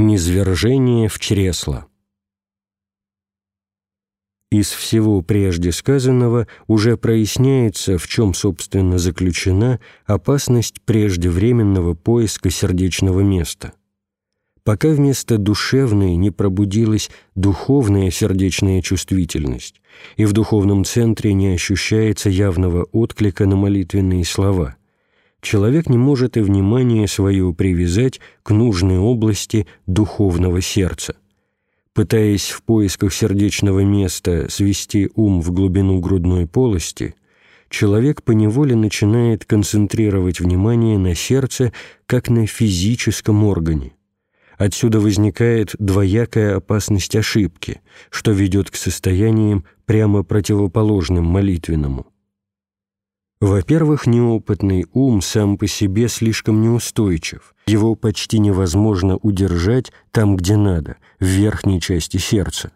Низвержение в чресло. Из всего прежде сказанного уже проясняется, в чем, собственно, заключена опасность преждевременного поиска сердечного места. Пока вместо душевной не пробудилась духовная сердечная чувствительность, и в духовном центре не ощущается явного отклика на молитвенные слова – человек не может и внимание свое привязать к нужной области духовного сердца. Пытаясь в поисках сердечного места свести ум в глубину грудной полости, человек поневоле начинает концентрировать внимание на сердце как на физическом органе. Отсюда возникает двоякая опасность ошибки, что ведет к состояниям прямо противоположным молитвенному – во-первых, неопытный ум сам по себе слишком неустойчив. Его почти невозможно удержать там, где надо, в верхней части сердца.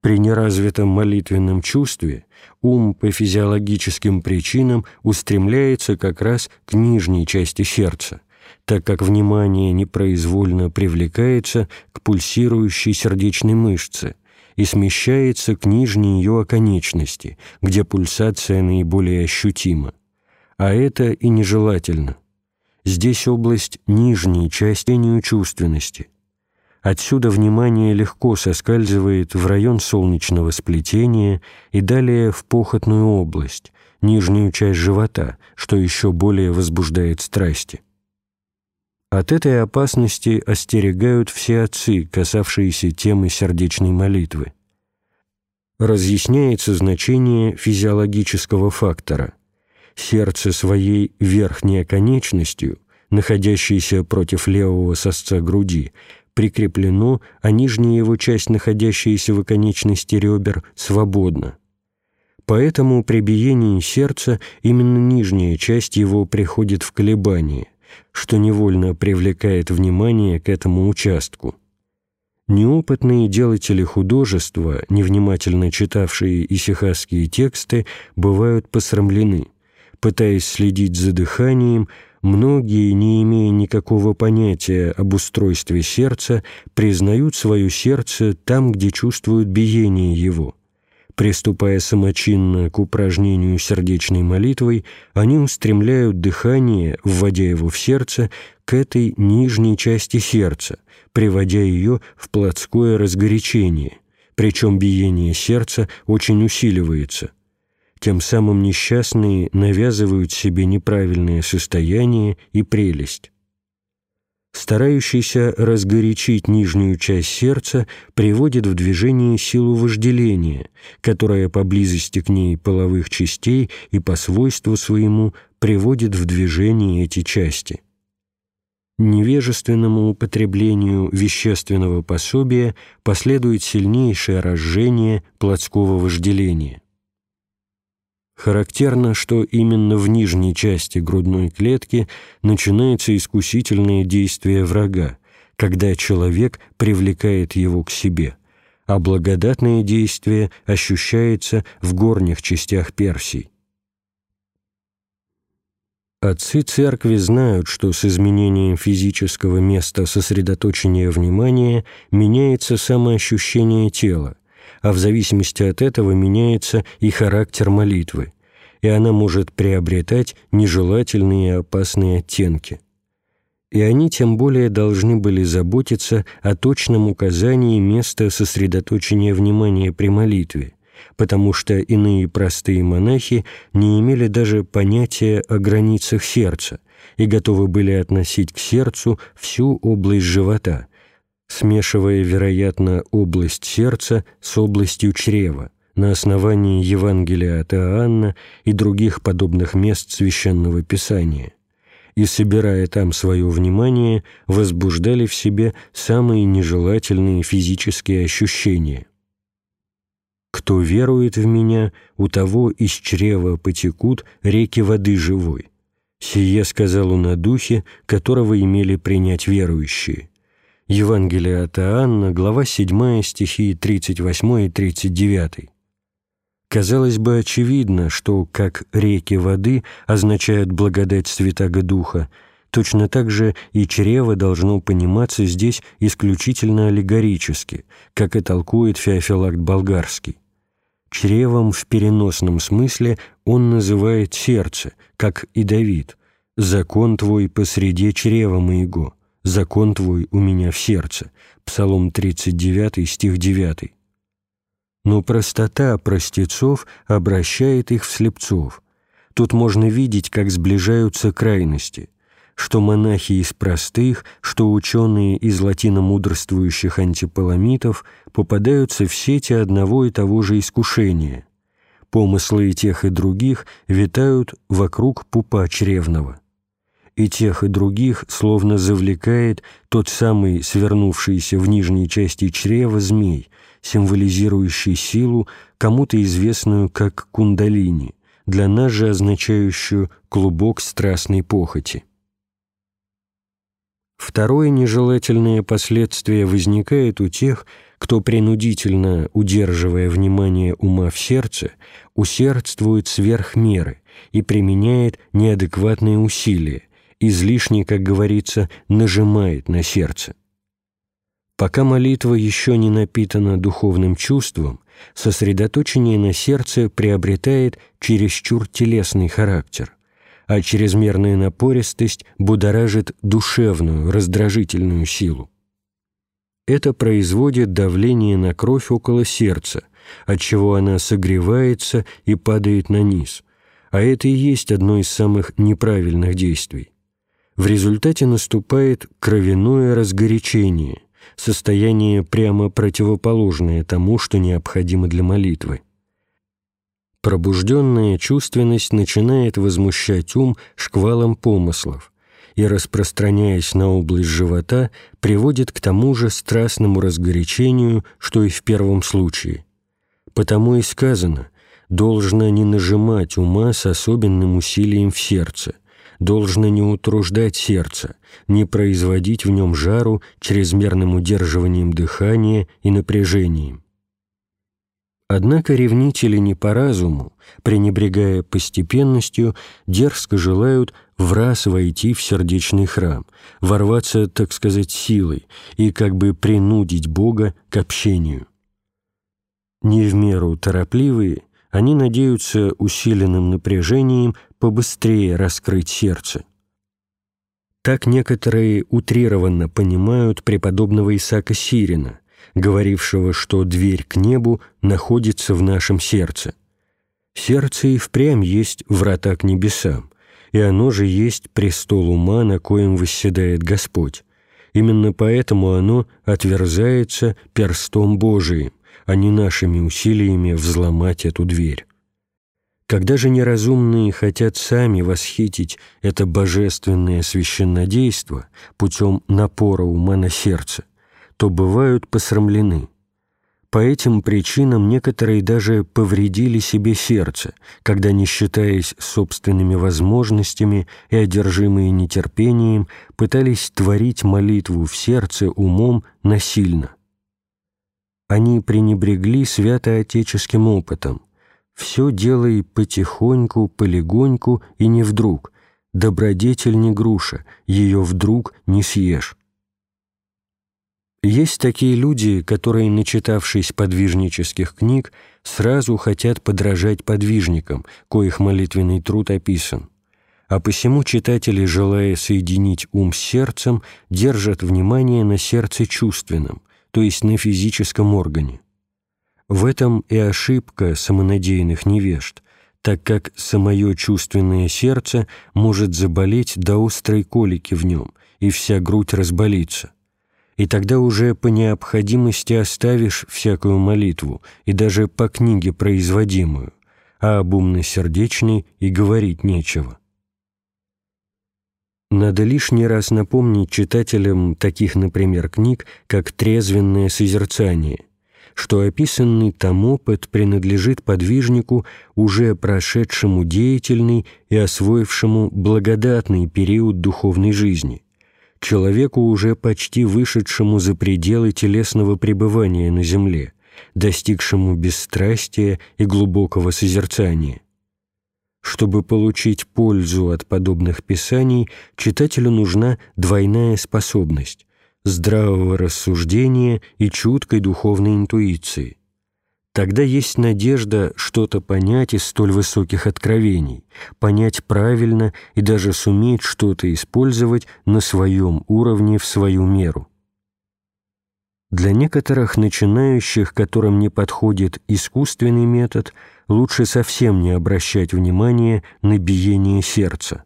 При неразвитом молитвенном чувстве ум по физиологическим причинам устремляется как раз к нижней части сердца, так как внимание непроизвольно привлекается к пульсирующей сердечной мышце – и смещается к нижней ее оконечности, где пульсация наиболее ощутима. А это и нежелательно. Здесь область нижней части чувственности. Отсюда внимание легко соскальзывает в район солнечного сплетения и далее в похотную область, нижнюю часть живота, что еще более возбуждает страсти. От этой опасности остерегают все отцы, касавшиеся темы сердечной молитвы. Разъясняется значение физиологического фактора. Сердце своей верхней оконечностью, находящейся против левого сосца груди, прикреплено, а нижняя его часть, находящаяся в оконечности ребер, свободна. Поэтому при биении сердца именно нижняя часть его приходит в колебание – что невольно привлекает внимание к этому участку. Неопытные делатели художества, невнимательно читавшие исихасские тексты, бывают посрамлены. Пытаясь следить за дыханием, многие, не имея никакого понятия об устройстве сердца, признают свое сердце там, где чувствуют биение его. Приступая самочинно к упражнению сердечной молитвой, они устремляют дыхание, вводя его в сердце, к этой нижней части сердца, приводя ее в плотское разгорячение, причем биение сердца очень усиливается. Тем самым несчастные навязывают себе неправильное состояние и прелесть старающийся разгорячить нижнюю часть сердца, приводит в движение силу вожделения, которая по близости к ней половых частей и по свойству своему приводит в движение эти части. Невежественному употреблению вещественного пособия последует сильнейшее разжение плотского вожделения. Характерно, что именно в нижней части грудной клетки начинается искусительное действие врага, когда человек привлекает его к себе, а благодатное действие ощущается в горних частях Персии. Отцы церкви знают, что с изменением физического места сосредоточения внимания меняется самоощущение тела, а в зависимости от этого меняется и характер молитвы, и она может приобретать нежелательные и опасные оттенки. И они тем более должны были заботиться о точном указании места сосредоточения внимания при молитве, потому что иные простые монахи не имели даже понятия о границах сердца и готовы были относить к сердцу всю область живота – смешивая, вероятно, область сердца с областью чрева на основании Евангелия от Иоанна и других подобных мест Священного Писания, и, собирая там свое внимание, возбуждали в себе самые нежелательные физические ощущения. «Кто верует в Меня, у того из чрева потекут реки воды живой». Сие сказал он о духе, которого имели принять верующие. Евангелие от Иоанна, глава 7, стихи 38 и 39. Казалось бы, очевидно, что как реки воды означают благодать Святаго Духа, Точно так же и чрево должно пониматься здесь исключительно аллегорически, как и толкует Феофилакт Болгарский. Чревом в переносном смысле он называет сердце, как и Давид. «Закон твой посреди чрева моего, закон твой у меня в сердце». Псалом 39, стих 9. Но простота простецов обращает их в слепцов. Тут можно видеть, как сближаются крайности – что монахи из простых, что ученые из латиномудрствующих антиполомитов попадаются в сети одного и того же искушения. Помыслы и тех и других витают вокруг пупа чревного. И тех и других словно завлекает тот самый свернувшийся в нижней части чрева змей, символизирующий силу, кому-то известную как кундалини, для нас же означающую клубок страстной похоти. Второе нежелательное последствие возникает у тех, кто принудительно, удерживая внимание ума в сердце, усердствует сверх меры и применяет неадекватные усилия, излишне, как говорится, нажимает на сердце. Пока молитва еще не напитана духовным чувством, сосредоточение на сердце приобретает чересчур телесный характер а чрезмерная напористость будоражит душевную, раздражительную силу. Это производит давление на кровь около сердца, отчего она согревается и падает на низ, а это и есть одно из самых неправильных действий. В результате наступает кровяное разгорячение, состояние прямо противоположное тому, что необходимо для молитвы. Пробужденная чувственность начинает возмущать ум шквалом помыслов и, распространяясь на область живота, приводит к тому же страстному разгорячению, что и в первом случае. Потому и сказано «должно не нажимать ума с особенным усилием в сердце», должно не утруждать сердце, не производить в нем жару чрезмерным удерживанием дыхания и напряжением. Однако ревнители не по разуму, пренебрегая постепенностью, дерзко желают в раз войти в сердечный храм, ворваться, так сказать, силой и как бы принудить Бога к общению. Не в меру торопливые, они надеются усиленным напряжением побыстрее раскрыть сердце. Так некоторые утрированно понимают преподобного Исаака Сирина – говорившего, что дверь к небу находится в нашем сердце. Сердце и впрямь есть врата к небесам, и оно же есть престол ума, на коем восседает Господь. Именно поэтому оно отверзается перстом Божиим, а не нашими усилиями взломать эту дверь. Когда же неразумные хотят сами восхитить это божественное священнодейство путем напора ума на сердце, то бывают посрамлены. По этим причинам некоторые даже повредили себе сердце, когда, не считаясь собственными возможностями и одержимые нетерпением, пытались творить молитву в сердце умом насильно. Они пренебрегли святоотеческим опытом. «Все делай потихоньку, полегоньку и не вдруг. Добродетель не груша, ее вдруг не съешь». Есть такие люди, которые, начитавшись подвижнических книг, сразу хотят подражать подвижникам, коих молитвенный труд описан. А посему читатели, желая соединить ум с сердцем, держат внимание на сердце чувственном, то есть на физическом органе. В этом и ошибка самонадеянных невежд, так как самое чувственное сердце может заболеть до острой колики в нем, и вся грудь разболится и тогда уже по необходимости оставишь всякую молитву и даже по книге производимую, а об умно-сердечной и говорить нечего. Надо лишний раз напомнить читателям таких, например, книг, как «Трезвенное созерцание», что описанный там опыт принадлежит подвижнику, уже прошедшему деятельный и освоившему благодатный период духовной жизни – человеку, уже почти вышедшему за пределы телесного пребывания на земле, достигшему бесстрастия и глубокого созерцания. Чтобы получить пользу от подобных писаний, читателю нужна двойная способность – здравого рассуждения и чуткой духовной интуиции. Тогда есть надежда что-то понять из столь высоких откровений, понять правильно и даже суметь что-то использовать на своем уровне в свою меру. Для некоторых начинающих, которым не подходит искусственный метод, лучше совсем не обращать внимания на биение сердца,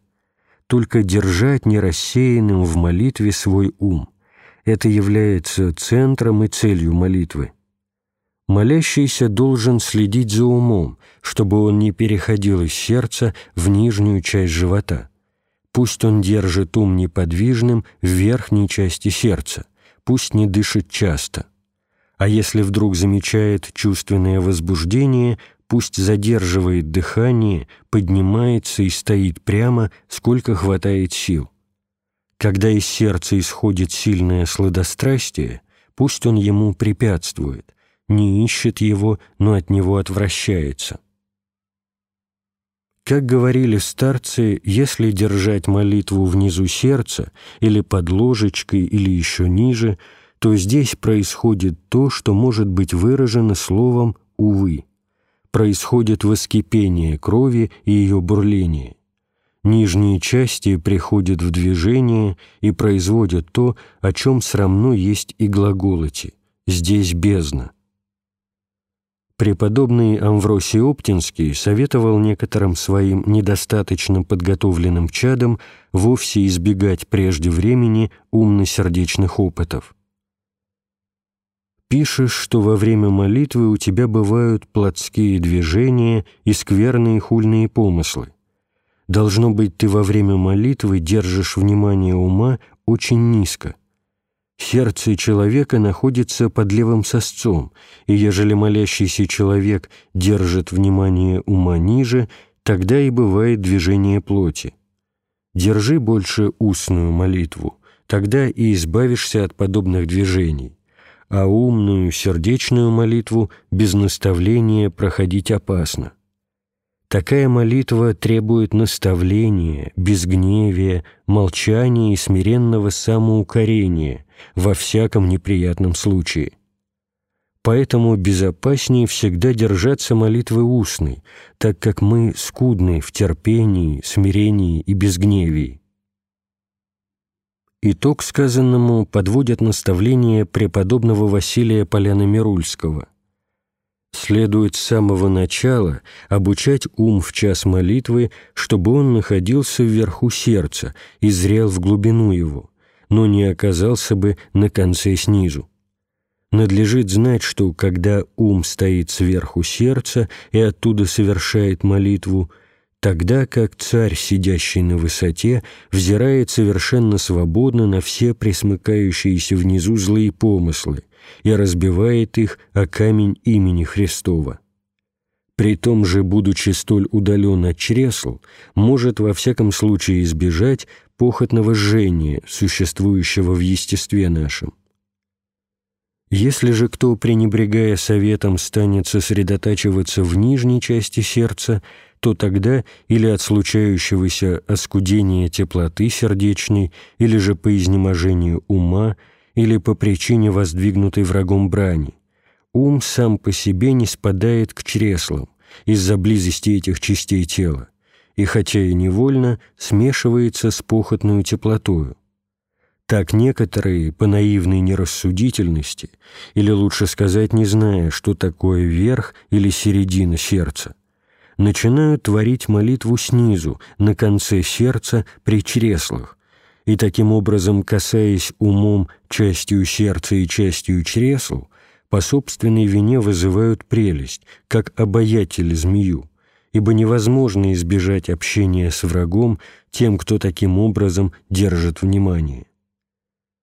только держать нерассеянным в молитве свой ум. Это является центром и целью молитвы. Молящийся должен следить за умом, чтобы он не переходил из сердца в нижнюю часть живота. Пусть он держит ум неподвижным в верхней части сердца пусть не дышит часто. А если вдруг замечает чувственное возбуждение, пусть задерживает дыхание, поднимается и стоит прямо, сколько хватает сил. Когда из сердца исходит сильное сладострастие, пусть он ему препятствует, не ищет его, но от него отвращается. Как говорили старцы, если держать молитву внизу сердца или под ложечкой или еще ниже, то здесь происходит то, что может быть выражено словом «увы». Происходит воскипение крови и ее бурление. Нижние части приходят в движение и производят то, о чем срамно есть и глаголоти. Здесь бездна. Преподобный Амвросий Оптинский советовал некоторым своим недостаточно подготовленным чадам вовсе избегать прежде времени умно-сердечных опытов. Пишешь, что во время молитвы у тебя бывают плотские движения и скверные хульные помыслы. Должно быть, ты во время молитвы держишь внимание ума очень низко – Сердце человека находится под левым сосцом, и ежели молящийся человек держит внимание ума ниже, тогда и бывает движение плоти. Держи больше устную молитву, тогда и избавишься от подобных движений, а умную, сердечную молитву без наставления проходить опасно. Такая молитва требует наставления, безгневия, молчания и смиренного самоукорения во всяком неприятном случае. Поэтому безопаснее всегда держаться молитвы устной, так как мы скудны в терпении, смирении и безгневии. Итог сказанному подводят наставления преподобного Василия Поляна-Мирульского следует с самого начала обучать ум в час молитвы, чтобы он находился вверху сердца и зрел в глубину его, но не оказался бы на конце снизу. Надлежит знать, что когда ум стоит сверху сердца и оттуда совершает молитву, тогда как царь, сидящий на высоте, взирает совершенно свободно на все присмыкающиеся внизу злые помыслы, и разбивает их о камень имени Христова. При том же, будучи столь удален от чресл, может во всяком случае избежать похотного жжения, существующего в естестве нашем. Если же кто, пренебрегая советом, станет сосредотачиваться в нижней части сердца, то тогда или от случающегося оскудения теплоты сердечной, или же по изнеможению ума – или по причине воздвигнутой врагом брани. Ум сам по себе не спадает к чреслам из-за близости этих частей тела, и хотя и невольно смешивается с похотную теплотою. Так некоторые, по наивной нерассудительности, или лучше сказать, не зная, что такое верх или середина сердца, начинают творить молитву снизу, на конце сердца, при чреслах, и таким образом, касаясь умом частью сердца и частью чресл, по собственной вине вызывают прелесть, как обаятель змею, ибо невозможно избежать общения с врагом тем, кто таким образом держит внимание.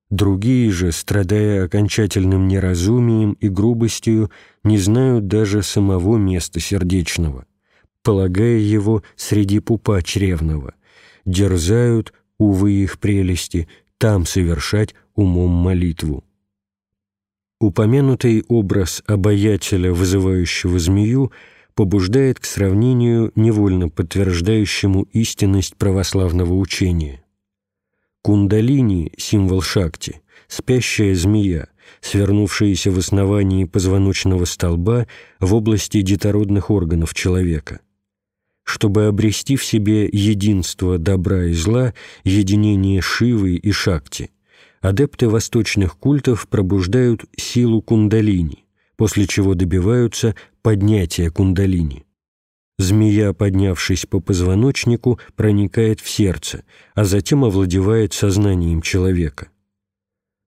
Другие же, страдая окончательным неразумием и грубостью, не знают даже самого места сердечного, полагая его среди пупа чревного, дерзают, увы их прелести, там совершать умом молитву. Упомянутый образ обаятеля, вызывающего змею, побуждает к сравнению, невольно подтверждающему истинность православного учения. Кундалини – символ шакти, спящая змея, свернувшаяся в основании позвоночного столба в области детородных органов человека. Чтобы обрести в себе единство добра и зла, единение Шивы и Шакти, адепты восточных культов пробуждают силу кундалини, после чего добиваются поднятия кундалини. Змея, поднявшись по позвоночнику, проникает в сердце, а затем овладевает сознанием человека.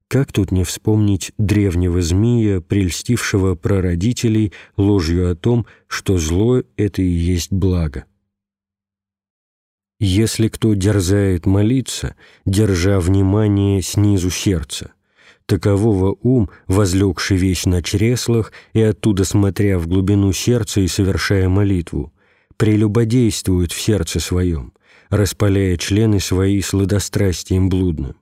Как тут не вспомнить древнего змея, прельстившего прародителей ложью о том, что зло — это и есть благо? Если кто дерзает молиться, держа внимание снизу сердца, такового ум, возлегший весь на чреслах и оттуда смотря в глубину сердца и совершая молитву, прелюбодействует в сердце своем, распаляя члены свои сладострастием блудным,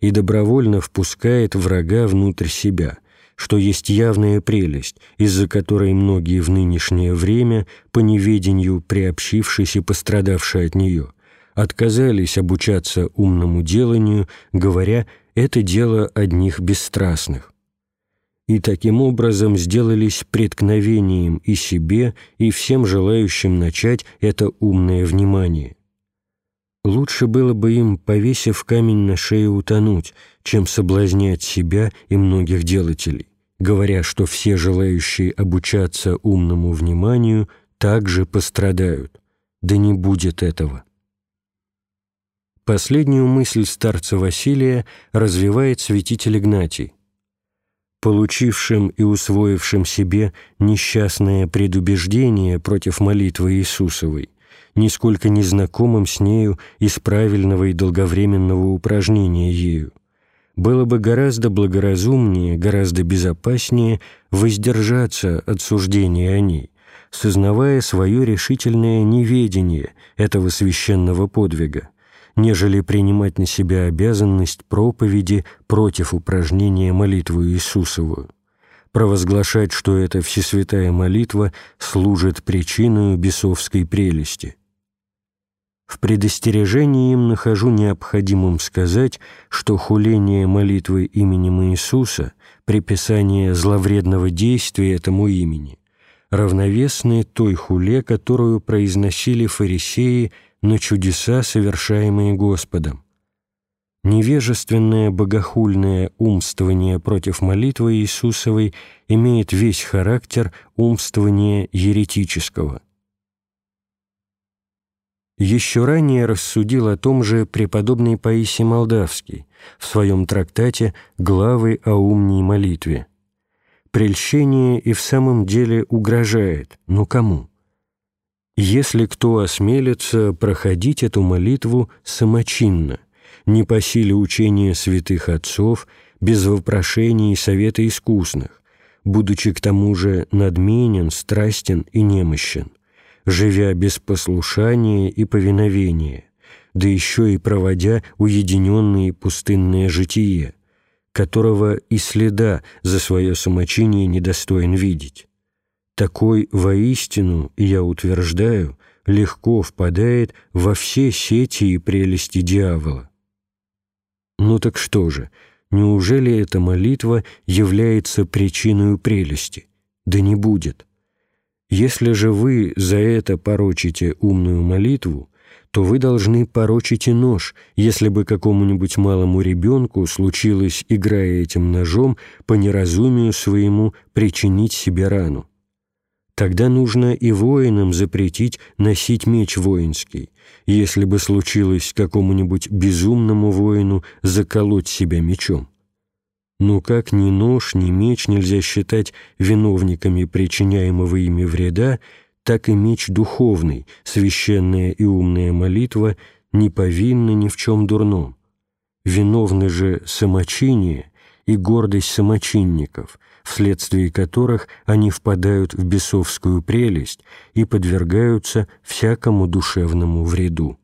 и добровольно впускает врага внутрь себя, что есть явная прелесть, из-за которой многие в нынешнее время, по неведению приобщившись и пострадавшие от нее, отказались обучаться умному деланию, говоря «это дело одних бесстрастных» и таким образом сделались преткновением и себе, и всем желающим начать это умное внимание. Лучше было бы им, повесив камень на шею, утонуть, чем соблазнять себя и многих делателей, говоря, что все желающие обучаться умному вниманию также пострадают. Да не будет этого. Последнюю мысль старца Василия развивает святитель Игнатий. Получившим и усвоившим себе несчастное предубеждение против молитвы Иисусовой, нисколько не знакомым с нею из правильного и долговременного упражнения ею, было бы гораздо благоразумнее, гораздо безопаснее воздержаться от суждения о ней, сознавая свое решительное неведение этого священного подвига, нежели принимать на себя обязанность проповеди против упражнения молитвы Иисусовую, провозглашать, что эта всесвятая молитва служит причиной бесовской прелести. В предостережении им нахожу необходимым сказать, что хуление молитвы именем Иисуса, приписание зловредного действия этому имени, равновесны той хуле, которую произносили фарисеи на чудеса, совершаемые Господом. Невежественное богохульное умствование против молитвы Иисусовой имеет весь характер умствования еретического. Еще ранее рассудил о том же преподобный Паисий Молдавский в своем трактате «Главы о умней молитве». Прельщение и в самом деле угрожает, но кому? Если кто осмелится проходить эту молитву самочинно, не по силе учения святых отцов, без вопрошений и совета искусных, будучи к тому же надменен, страстен и немощен, живя без послушания и повиновения, да еще и проводя уединенное пустынное житие, которого и следа за свое самочиние недостоин видеть такой воистину, я утверждаю, легко впадает во все сети и прелести дьявола. Ну так что же, неужели эта молитва является причиной прелести? Да не будет. Если же вы за это порочите умную молитву, то вы должны порочить и нож, если бы какому-нибудь малому ребенку случилось, играя этим ножом, по неразумию своему причинить себе рану. Тогда нужно и воинам запретить носить меч воинский, если бы случилось какому-нибудь безумному воину заколоть себя мечом. Но как ни нож, ни меч нельзя считать виновниками причиняемого ими вреда, так и меч духовный, священная и умная молитва не повинны ни в чем дурном. Виновны же самочиние и гордость самочинников, вследствие которых они впадают в бесовскую прелесть и подвергаются всякому душевному вреду.